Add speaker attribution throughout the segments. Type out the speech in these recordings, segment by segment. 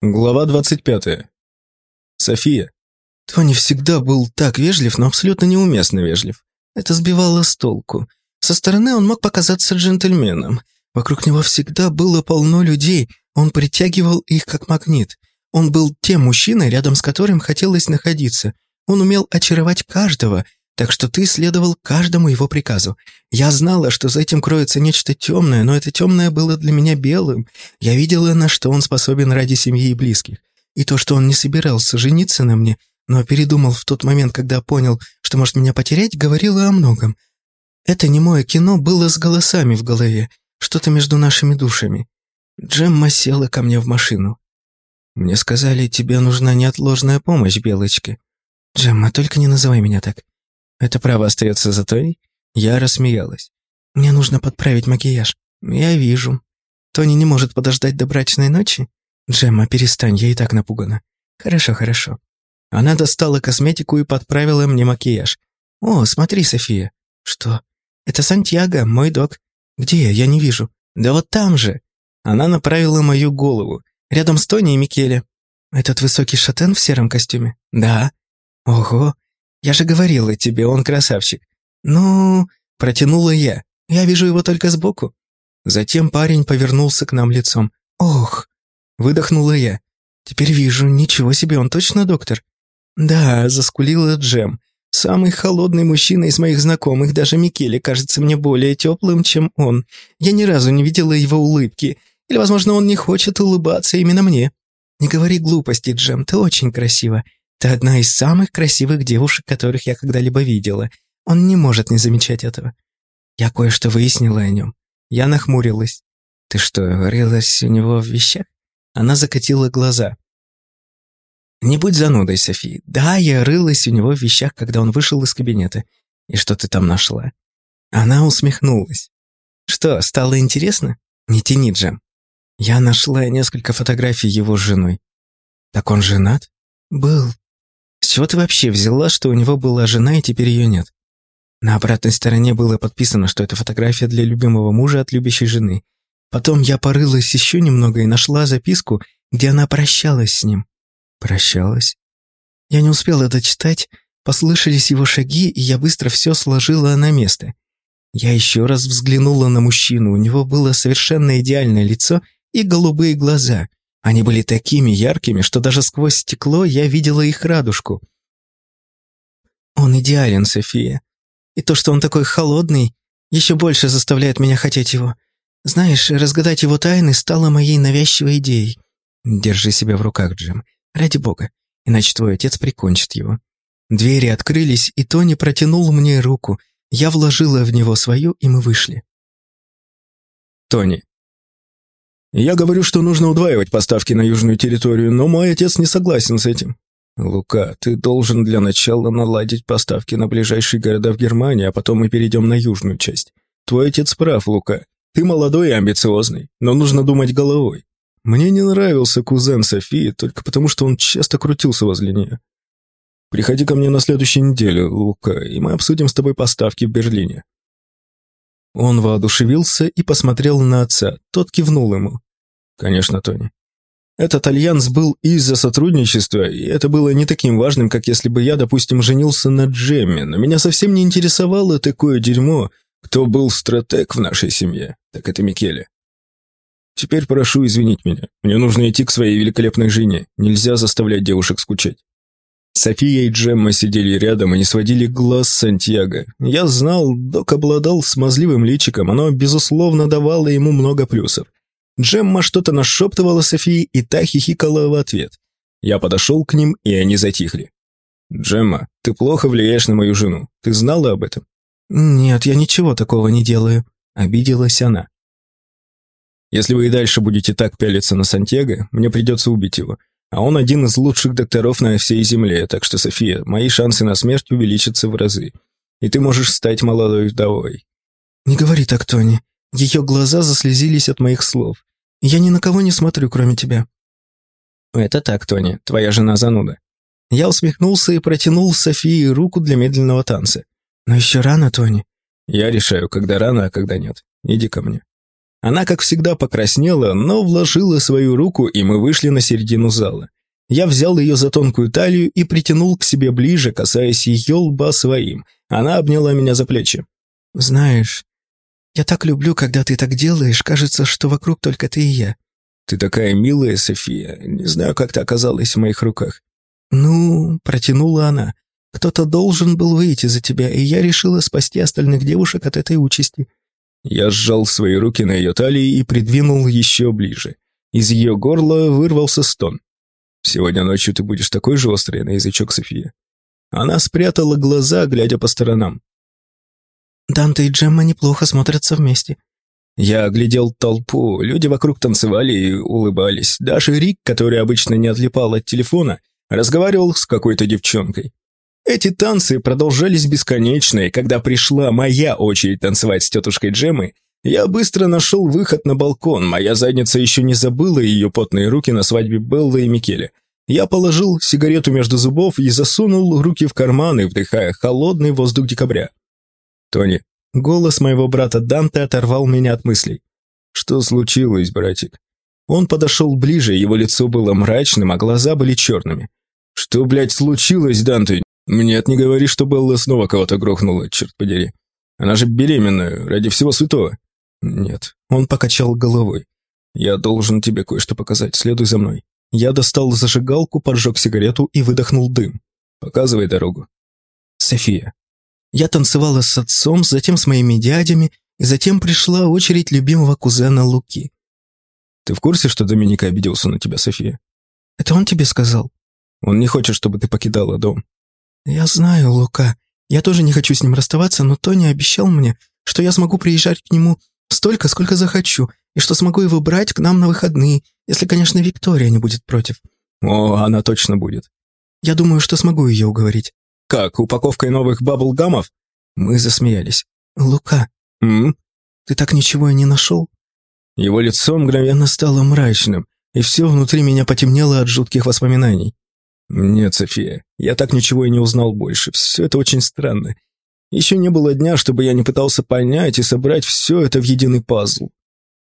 Speaker 1: Глава 25. София.
Speaker 2: Тони всегда был так вежлив, но абсолютно неуместно вежлив. Это сбивало с толку. Со стороны он мог показаться джентльменом. Вокруг него всегда было полно людей, он притягивал их как магнит. Он был тем мужчиной, рядом с которым хотелось находиться. Он умел очаровать каждого, так что ты следовал каждому его приказу. Я знала, что за этим кроется нечто темное, но это темное было для меня белым. Я видела, на что он способен ради семьи и близких. И то, что он не собирался жениться на мне, но передумал в тот момент, когда понял, что может меня потерять, говорило о многом. Это немое кино было с голосами в голове, что-то между нашими душами. Джемма села ко мне в машину. «Мне сказали, тебе нужна неотложная помощь, Белочка». «Джемма, только не называй меня так. Это право остается за той? Я рассмеялась. Мне нужно подправить макияж. Я вижу. Тони не может подождать до брачной ночи? Джемма, перестань, я и так напугана. Хорошо, хорошо. Она достала косметику и подправила мне макияж. О, смотри, София. Что? Это Сантьяго, мой док. Где? Я не вижу. Да вот там же. Она направила мою голову. Рядом с Тони и Микеле. Этот высокий шатен в сером костюме? Да. Ого, я же говорила тебе, он красавчик. Ну, протянула я. Я вижу его только сбоку. Затем парень повернулся к нам лицом. Ох, выдохнула я. Теперь вижу, ничего себе, он точно доктор? Да, заскулила Джем. Самый холодный мужчина из моих знакомых, даже Микеле, кажется мне более теплым, чем он. Я ни разу не видела его улыбки. Или, возможно, он не хочет улыбаться именно мне. Не говори глупости, Джем, ты очень красива. Ты одна из самых красивых девушек, которых я когда-либо видела. Он не может не замечать этого. Я кое-что выяснила о нем. Я нахмурилась. Ты что, рылась у него в вещах? Она закатила глаза. Не будь занудой, Софи. Да, я рылась у него в вещах, когда он вышел из кабинета. И что ты там нашла? Она усмехнулась. Что, стало интересно? Не тяни, Джем. Я нашла несколько фотографий его с женой. Так он женат? Был. Чего ты вообще взяла, что у него была жена и теперь ее нет? На обратной стороне было подписано, что это фотография для любимого мужа от любящей жены. Потом я порылась еще немного и нашла записку, где она прощалась с ним. Прощалась? Я не успела дочитать, послышались его шаги, и я быстро все сложила на место. Я еще раз взглянула на мужчину, у него было совершенно идеальное лицо и голубые глаза. Они были такими яркими, что даже сквозь стекло я видела их радужку. Он идеален, София. И то, что он такой холодный, еще больше заставляет меня хотеть его. Знаешь, разгадать его тайны стало моей навязчивой идеей. Держи себя в руках, Джим. Ради бога. Иначе твой отец прикончит его. Двери открылись, и Тони протянул мне руку. Я вложила в него свою, и мы вышли.
Speaker 1: Тони. Я говорю, что нужно удваивать поставки на южную территорию, но мой отец не согласен с этим. Лука, ты должен для начала наладить поставки на ближайшие города в Германии, а потом мы перейдем на южную часть. Твой отец прав, Лука. Ты молодой и амбициозный, но нужно думать головой. Мне не нравился кузен Софии только потому, что он часто крутился возле нее. Приходи ко мне на следующей неделе, Лука, и мы обсудим с тобой поставки в Берлине. Он воодушевился и посмотрел на отца. Тот кивнул ему. «Конечно, Тони. Этот альянс был из-за сотрудничества, и это было не таким важным, как если бы я, допустим, женился на Джемме, но меня совсем не интересовало такое дерьмо. Кто был стратег в нашей семье, так это Микеле. Теперь прошу извинить меня. Мне нужно идти к своей великолепной жене. Нельзя заставлять девушек скучать. София и Джемма сидели рядом и не сводили глаз с Сантьяго. Я знал, док обладал смазливым личиком, оно, безусловно, давало ему много плюсов. Джемма что-то нашептывала Софии, и та хихикала в ответ. Я подошел к ним, и они затихли. «Джемма, ты плохо влияешь на мою жену. Ты знала об этом?»
Speaker 2: «Нет, я ничего такого не делаю», — обиделась она.
Speaker 1: «Если вы и дальше будете так пялиться на Сантьяго, мне придется убить его. А он один из лучших докторов на всей Земле, так что, София, мои шансы на смерть увеличатся в разы. И ты можешь стать молодой вдовой».
Speaker 2: «Не говори так, Тони». Ее глаза заслезились от моих слов. «Я ни на кого не смотрю, кроме тебя».
Speaker 1: «Это так, Тони, твоя жена зануда».
Speaker 2: Я усмехнулся и протянул Софии руку для медленного танца. «Но еще рано, Тони».
Speaker 1: «Я решаю, когда рано, а когда нет. Иди ко мне». Она, как всегда, покраснела, но вложила свою руку, и мы вышли на середину зала. Я взял ее за тонкую талию и притянул к себе ближе, касаясь ее лба своим. Она обняла меня за плечи.
Speaker 2: «Знаешь, я так люблю, когда ты так делаешь, кажется, что вокруг только ты и я».
Speaker 1: «Ты такая милая, София. Не знаю, как ты оказалась в моих руках».
Speaker 2: «Ну», — протянула она, — «кто-то должен был выйти за тебя, и я решила спасти остальных девушек от этой участи».
Speaker 1: Я сжал свои руки на ее талии и придвинул еще ближе. Из ее горла вырвался стон. «Сегодня ночью ты будешь такой же острый на язычок, София». Она спрятала глаза, глядя по сторонам.
Speaker 2: «Данте и Джемма неплохо смотрятся вместе».
Speaker 1: Я оглядел толпу, люди вокруг танцевали и улыбались. Даже Рик, который обычно не отлипал от телефона, разговаривал с какой-то девчонкой. Эти танцы продолжались бесконечно, и когда пришла моя очередь танцевать с тетушкой Джемой, я быстро нашел выход на балкон, моя задница еще не забыла ее потные руки на свадьбе Беллы и Микеле. Я положил сигарету между зубов и засунул руки в карманы, вдыхая холодный воздух декабря. «Тони, голос моего брата Данте оторвал меня от мыслей. Что случилось, братик?» Он подошел ближе, его лицо было мрачным, а глаза были черными. «Что, блядь, случилось, Данте? «Нет, не говори, что Белла снова кого-то грохнула, черт подери. Она же беременная, ради всего святого». «Нет». Он покачал головой. «Я должен тебе кое-что показать, следуй за мной». Я достал зажигалку, поджег сигарету и выдохнул дым. «Показывай дорогу».
Speaker 2: «София». Я танцевала с отцом, затем с моими дядями, и затем пришла очередь любимого кузена Луки.
Speaker 1: «Ты в курсе, что Доминика обиделся на тебя, София?»
Speaker 2: «Это он тебе сказал?»
Speaker 1: «Он не хочет, чтобы ты покидала дом».
Speaker 2: «Я знаю, Лука. Я тоже не хочу с ним расставаться, но Тони обещал мне, что я смогу приезжать к нему столько, сколько захочу, и что смогу его брать к нам на выходные, если, конечно, Виктория не будет против».
Speaker 1: «О, она точно будет».
Speaker 2: «Я думаю, что смогу ее уговорить».
Speaker 1: «Как, упаковкой новых баблгамов?»
Speaker 2: Мы засмеялись. «Лука,
Speaker 1: М?
Speaker 2: ты так ничего и не нашел?»
Speaker 1: Его лицо мгновенно стало мрачным, и все внутри меня потемнело от жутких воспоминаний. «Нет, София, я так ничего и не узнал больше. Все это очень странно. Еще не было дня, чтобы я не пытался понять и собрать все это в единый пазл».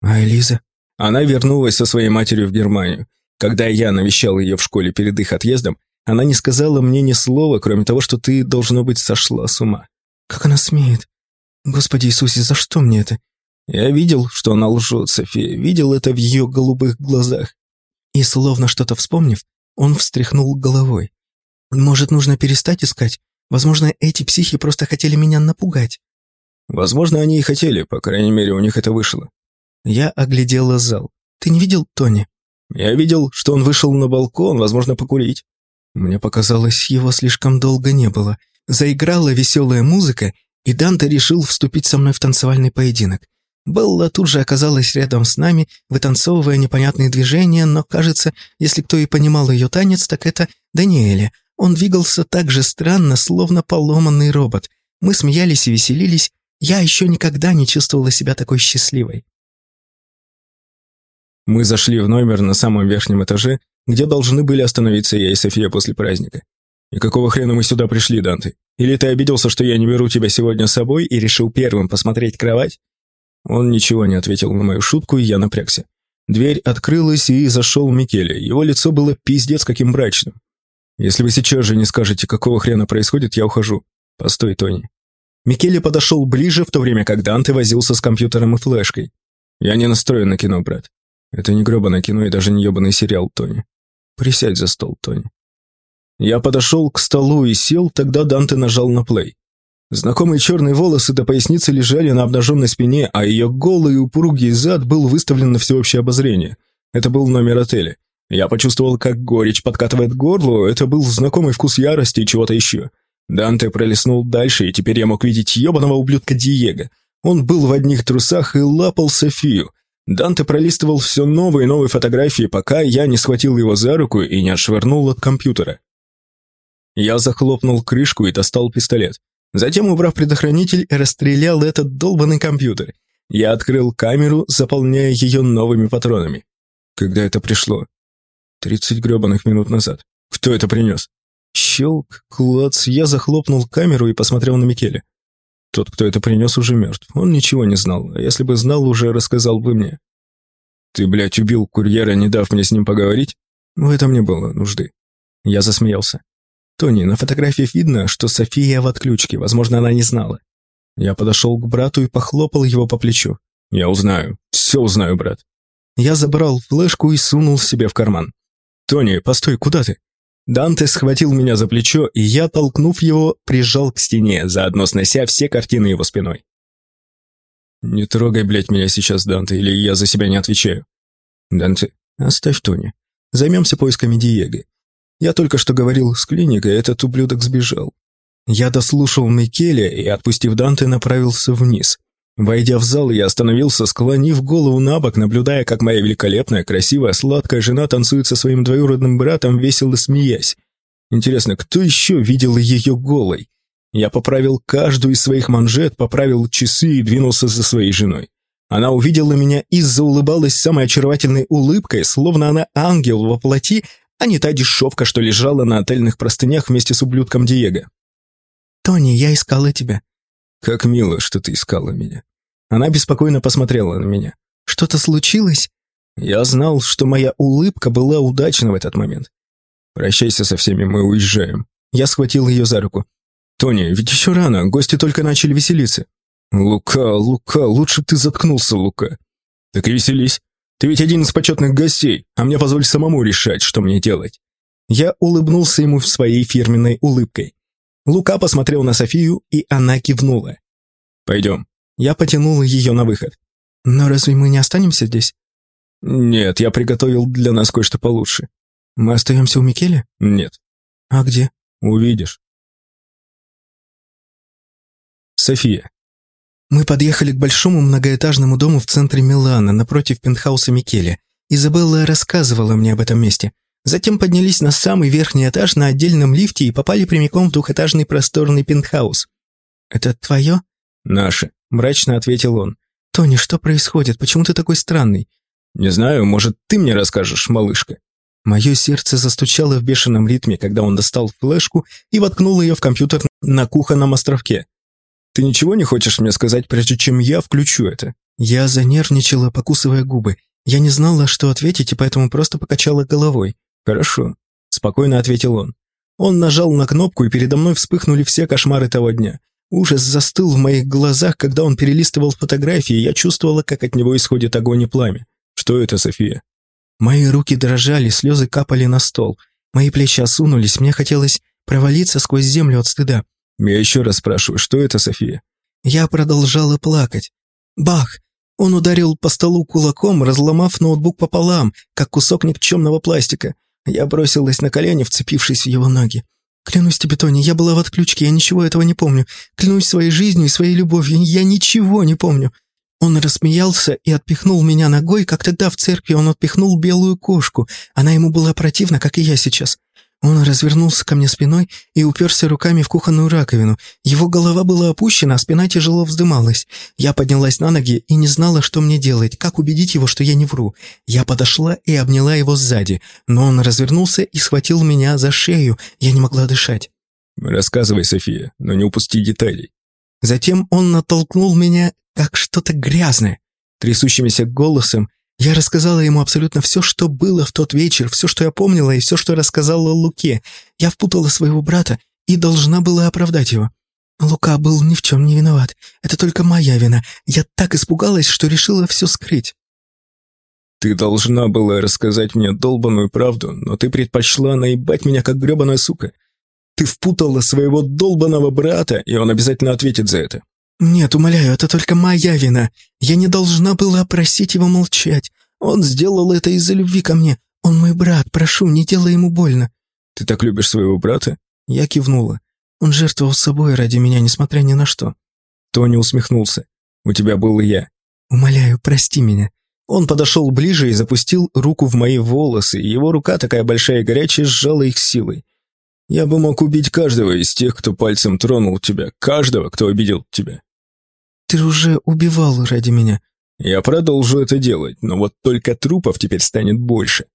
Speaker 2: «А Элиза?»
Speaker 1: Она вернулась со своей матерью в Германию. Когда я навещал ее в школе перед их отъездом, она не сказала мне ни слова, кроме того, что ты, должно быть, сошла с ума.
Speaker 2: «Как она смеет? Господи Иисусе, за что мне это?»
Speaker 1: Я видел, что она лжет, София, видел это в ее голубых глазах.
Speaker 2: И, словно что-то вспомнив, он встряхнул головой. «Может, нужно перестать искать? Возможно, эти психи просто хотели меня напугать».
Speaker 1: Возможно, они и хотели, по крайней мере, у них это вышло.
Speaker 2: Я оглядела зал. «Ты не видел Тони?»
Speaker 1: Я видел, что он вышел на балкон, возможно, покурить.
Speaker 2: Мне показалось, его слишком долго не было. Заиграла веселая музыка, и Данте решил вступить со мной в танцевальный поединок. Белла тут же оказалась рядом с нами, вытанцовывая непонятные движения, но, кажется, если кто и понимал ее танец, так это Даниэля. Он двигался так же странно, словно поломанный робот. Мы смеялись и веселились. Я еще никогда не чувствовала себя такой счастливой.
Speaker 1: Мы зашли в номер на самом верхнем этаже, где должны были остановиться я и София после праздника. И какого хрена мы сюда пришли, Данте? Или ты обиделся, что я не беру тебя сегодня с собой и решил первым посмотреть кровать? Он ничего не ответил на мою шутку, и я напрягся. Дверь открылась, и зашел Микеле. Его лицо было пиздец каким мрачным. «Если вы сейчас же не скажете, какого хрена происходит, я ухожу. Постой, Тони». Микеле подошел ближе, в то время как Данте возился с компьютером и флешкой. «Я не настроен на кино, брат. Это не гребаное кино и даже не ебаный сериал, Тони. Присядь за стол, Тони». Я подошел к столу и сел, тогда Данте нажал на плей. Знакомые черные волосы до поясницы лежали на обнаженной спине, а ее голый упругий зад был выставлен на всеобщее обозрение. Это был номер отеля. Я почувствовал, как горечь подкатывает к горлу, это был знакомый вкус ярости и чего-то еще. Данте пролистнул дальше, и теперь я мог видеть ебаного ублюдка Диего. Он был в одних трусах и лапал Софию. Данте пролистывал все новые и новые фотографии, пока я не схватил его за руку и не отшвырнул от компьютера. Я захлопнул крышку и достал пистолет. Затем, убрав предохранитель, расстрелял этот долбанный компьютер. Я открыл камеру, заполняя ее новыми патронами. Когда это пришло? Тридцать гребаных минут назад. Кто это принес? Щелк, клац, я захлопнул камеру и посмотрел на Микеле. Тот, кто это принес, уже мертв. Он ничего не знал, а если бы знал, уже рассказал бы мне. Ты, блядь, убил курьера, не дав мне с ним поговорить? В этом не было нужды. Я засмеялся. Тони, на фотографиях видно, что София в отключке, возможно, она не знала. Я подошел к брату и похлопал его по плечу. Я узнаю, все узнаю, брат. Я забрал флешку и сунул себе в карман. «Тони, постой, куда ты?» Данте схватил меня за плечо, и я, толкнув его, прижал к стене, заодно снося все картины его спиной. «Не трогай, блядь, меня сейчас, Данте, или я за себя не отвечаю». «Данте, оставь Тони. Займемся поисками Диего. Я только что говорил с клиникой, этот ублюдок сбежал». Я дослушал Микеля и, отпустив Данте, направился вниз. Войдя в зал, я остановился, склонив голову на бок, наблюдая, как моя великолепная, красивая, сладкая жена танцует со своим двоюродным братом, весело смеясь. Интересно, кто еще видел ее голой? Я поправил каждую из своих манжет, поправил часы и двинулся за своей женой. Она увидела меня и заулыбалась самой очаровательной улыбкой, словно она ангел во плоти, а не та дешевка, что лежала на отельных простынях вместе с ублюдком Диего. «Тони, я искала тебя», «Как мило, что ты искала меня». Она беспокойно посмотрела на меня. «Что-то случилось?» Я знал, что моя улыбка была удачна в этот момент. «Прощайся со всеми, мы уезжаем». Я схватил ее за руку. «Тони, ведь еще рано, гости только начали веселиться». «Лука, Лука, лучше ты заткнулся, Лука». «Так и веселись. Ты ведь один из почетных гостей, а мне позволь самому решать, что мне делать». Я улыбнулся ему своей фирменной улыбкой. Лука посмотрел на Софию, и она кивнула. «Пойдем». Я потянул ее на выход. «Но разве мы не останемся здесь?» «Нет, я приготовил для нас кое-что получше». «Мы остаемся у Микеля?» «Нет». «А где?» «Увидишь». София. Мы подъехали к большому многоэтажному дому в центре Милана, напротив пентхауса Микеля. Изабелла рассказывала мне об этом месте. Затем поднялись на самый верхний этаж на отдельном лифте и попали прямиком в двухэтажный просторный пентхаус. «Это твое?» «Наше», — мрачно ответил он. «Тони, что происходит? Почему ты такой странный?» «Не знаю, может, ты мне расскажешь, малышка?» Мое сердце застучало в бешеном ритме, когда он достал флешку и воткнул ее в компьютер на кухонном островке. «Ты ничего не хочешь мне сказать, прежде чем я включу это?» Я занервничала, покусывая губы. Я не знала, что ответить, и поэтому просто покачала головой. «Хорошо», — спокойно ответил он. Он нажал на кнопку, и передо мной вспыхнули все кошмары того дня. Ужас застыл в моих глазах, когда он перелистывал фотографии, я чувствовала, как от него исходит огонь и пламя. «Что это, София?» Мои руки дрожали, слезы капали на стол. Мои плечи осунулись, мне хотелось провалиться сквозь землю от стыда. Я еще раз спрашиваю, что это, София? Я продолжала плакать. Бах! Он ударил по столу кулаком, разломав ноутбук пополам, как кусок никчемного пластика. Я бросилась на колени, вцепившись в его ноги. «Клянусь тебе, Тони, я была в отключке, я ничего этого не помню. Клянусь своей жизнью и своей любовью, я ничего не помню». Он рассмеялся и отпихнул меня ногой, как тогда в церкви он отпихнул белую кошку. Она ему была противна, как и я сейчас. Он развернулся ко мне спиной и уперся руками в кухонную раковину. Его голова была опущена, а спина тяжело вздымалась. Я поднялась на ноги и не знала, что мне делать, как убедить его, что я не вру. Я подошла и обняла его сзади, но он развернулся и схватил меня за шею. Я не могла дышать. «Рассказывай, София, но не упусти деталей». Затем он натолкнул меня, как что-то грязное. Трясущимся голосом я рассказала ему абсолютно все, что было в тот вечер, все, что я помнила, и все, что рассказала Луке. Я впутала своего брата и должна была оправдать его. Лука был ни в чем не виноват. Это только моя вина. Я так испугалась, что решила все скрыть. Ты должна была рассказать мне долбаную правду, но ты предпочла наебать меня, как гребаная сука. Ты впутала своего долбаного брата, и он обязательно ответит за это. «Нет, умоляю, это только моя вина. Я не должна была просить его молчать. Он сделал это из-за любви ко мне. Он мой брат, прошу, не делай ему больно». «Ты так любишь своего брата?» Я кивнула. Он жертвовал собой ради меня, несмотря ни на что. Тони усмехнулся. «У тебя был я». «Умоляю, прости меня». Он подошел ближе и запустил руку в мои волосы, его рука, такая большая и горячая, сжала их силой. Я бы мог убить каждого из тех, кто пальцем тронул тебя, каждого, кто обидел тебя. Ты уже убивал ради меня. Я продолжу это делать, но вот только трупов теперь станет больше.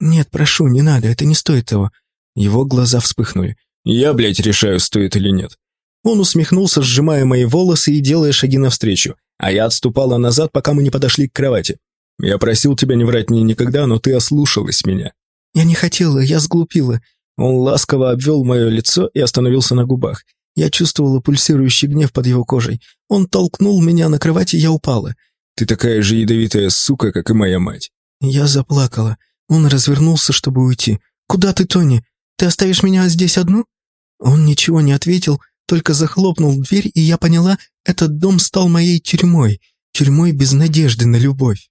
Speaker 1: Нет, прошу, не надо, это не стоит того. Его глаза вспыхнули. Я, блядь, решаю, стоит или нет. Он усмехнулся, сжимая мои волосы и делая шаги навстречу, а я отступала назад, пока мы не подошли к кровати. «Я просил тебя не врать мне никогда, но ты ослушалась меня».
Speaker 2: «Я не хотела, я сглупила».
Speaker 1: Он ласково обвел мое лицо и остановился на губах.
Speaker 2: Я чувствовала пульсирующий гнев под его кожей. Он толкнул меня на кровати, я упала.
Speaker 1: «Ты такая же ядовитая сука, как и моя мать».
Speaker 2: Я заплакала. Он развернулся, чтобы уйти. «Куда ты, Тони? Ты оставишь меня здесь одну?» Он ничего не ответил, только захлопнул дверь, и я поняла, этот дом стал моей тюрьмой, тюрьмой без надежды на любовь.